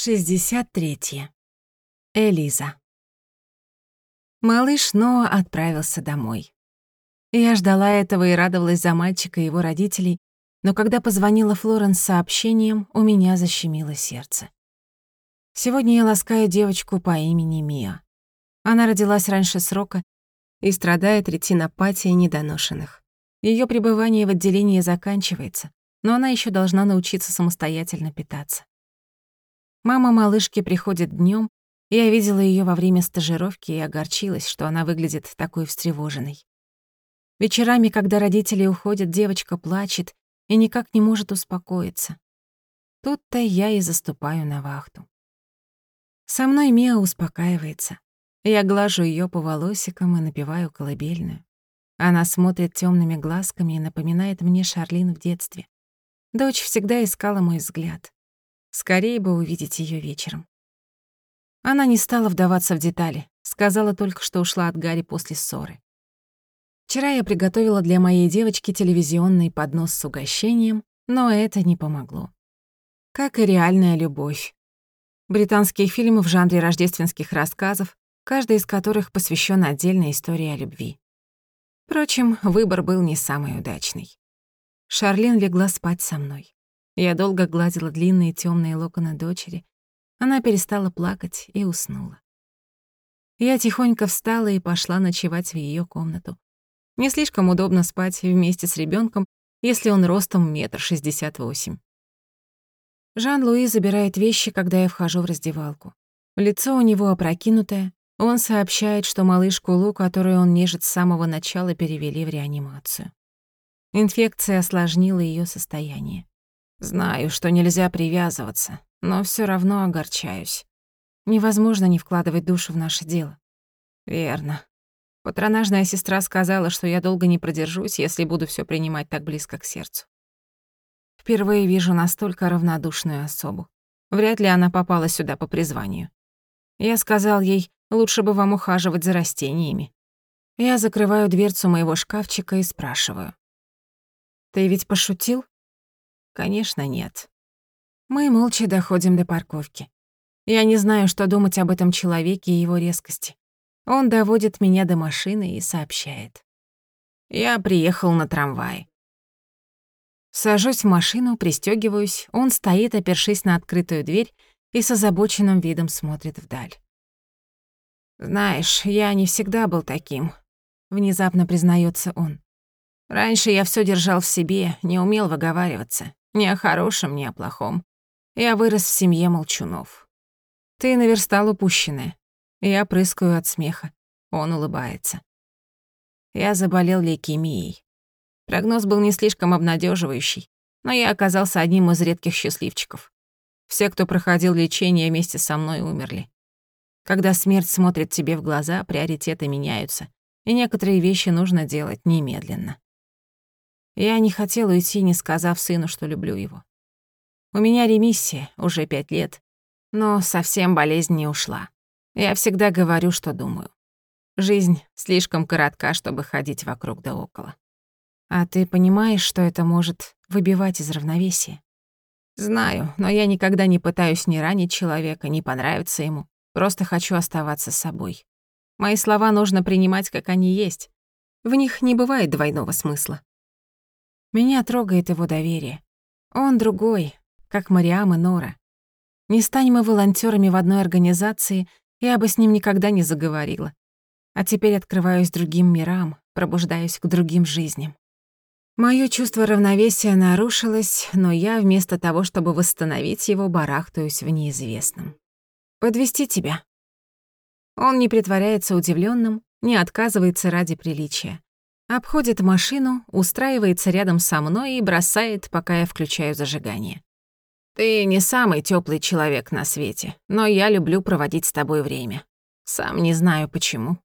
63. Элиза. Малыш Ноа отправился домой. Я ждала этого и радовалась за мальчика и его родителей, но когда позвонила Флоренс сообщением, у меня защемило сердце. Сегодня я ласкаю девочку по имени Мия. Она родилась раньше срока и страдает ретинопатией недоношенных. Ее пребывание в отделении заканчивается, но она еще должна научиться самостоятельно питаться. Мама малышки приходит днем. Я видела ее во время стажировки и огорчилась, что она выглядит такой встревоженной. Вечерами, когда родители уходят, девочка плачет и никак не может успокоиться. Тут-то я и заступаю на вахту. Со мной Мия успокаивается. Я глажу ее по волосикам и напеваю колыбельную. Она смотрит темными глазками и напоминает мне Шарлин в детстве. Дочь всегда искала мой взгляд. Скорее бы увидеть ее вечером. Она не стала вдаваться в детали, сказала только, что ушла от Гарри после ссоры. Вчера я приготовила для моей девочки телевизионный поднос с угощением, но это не помогло. Как и реальная любовь. Британские фильмы в жанре рождественских рассказов, каждый из которых посвящен отдельной истории о любви. Впрочем, выбор был не самый удачный. Шарлин легла спать со мной. Я долго гладила длинные темные локоны дочери. Она перестала плакать и уснула. Я тихонько встала и пошла ночевать в ее комнату. Не слишком удобно спать вместе с ребенком, если он ростом метр шестьдесят восемь. Жан-Луи забирает вещи, когда я вхожу в раздевалку. Лицо у него опрокинутое. Он сообщает, что малышку Лу, которую он нежит с самого начала, перевели в реанимацию. Инфекция осложнила ее состояние. Знаю, что нельзя привязываться, но все равно огорчаюсь. Невозможно не вкладывать душу в наше дело. Верно. Патронажная сестра сказала, что я долго не продержусь, если буду все принимать так близко к сердцу. Впервые вижу настолько равнодушную особу. Вряд ли она попала сюда по призванию. Я сказал ей, лучше бы вам ухаживать за растениями. Я закрываю дверцу моего шкафчика и спрашиваю. «Ты ведь пошутил?» Конечно, нет. Мы молча доходим до парковки. Я не знаю, что думать об этом человеке и его резкости. Он доводит меня до машины и сообщает. Я приехал на трамвае. Сажусь в машину, пристегиваюсь. Он стоит, опершись на открытую дверь, и с озабоченным видом смотрит вдаль. «Знаешь, я не всегда был таким», — внезапно признается он. «Раньше я все держал в себе, не умел выговариваться. Ни о хорошем, ни о плохом. Я вырос в семье молчунов. Ты наверстал упущенное. Я прыскаю от смеха. Он улыбается. Я заболел лейкемией. Прогноз был не слишком обнадеживающий, но я оказался одним из редких счастливчиков. Все, кто проходил лечение вместе со мной, умерли. Когда смерть смотрит тебе в глаза, приоритеты меняются, и некоторые вещи нужно делать немедленно. Я не хотела уйти, не сказав сыну, что люблю его. У меня ремиссия, уже пять лет, но совсем болезнь не ушла. Я всегда говорю, что думаю. Жизнь слишком коротка, чтобы ходить вокруг да около. А ты понимаешь, что это может выбивать из равновесия? Знаю, но я никогда не пытаюсь ни ранить человека, ни понравиться ему. Просто хочу оставаться собой. Мои слова нужно принимать, как они есть. В них не бывает двойного смысла. Меня трогает его доверие. Он другой, как Мариам и Нора. Не стань мы волонтерами в одной организации, я бы с ним никогда не заговорила. А теперь открываюсь другим мирам, пробуждаюсь к другим жизням. Моё чувство равновесия нарушилось, но я вместо того, чтобы восстановить его, барахтаюсь в неизвестном. Подвести тебя. Он не притворяется удивленным, не отказывается ради приличия. Обходит машину, устраивается рядом со мной и бросает, пока я включаю зажигание. Ты не самый теплый человек на свете, но я люблю проводить с тобой время. Сам не знаю почему.